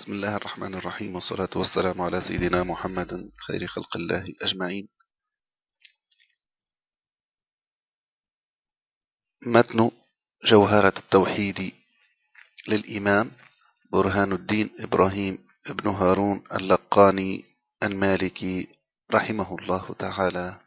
بسم الله الرحمن الرحيم والصلاة والسلام على سيدنا محمد خير خلق الله أجمعين متن جوهرة التوحيد للإمام برهان الدين إبراهيم ابن هارون اللقاني المالكي رحمه الله تعالى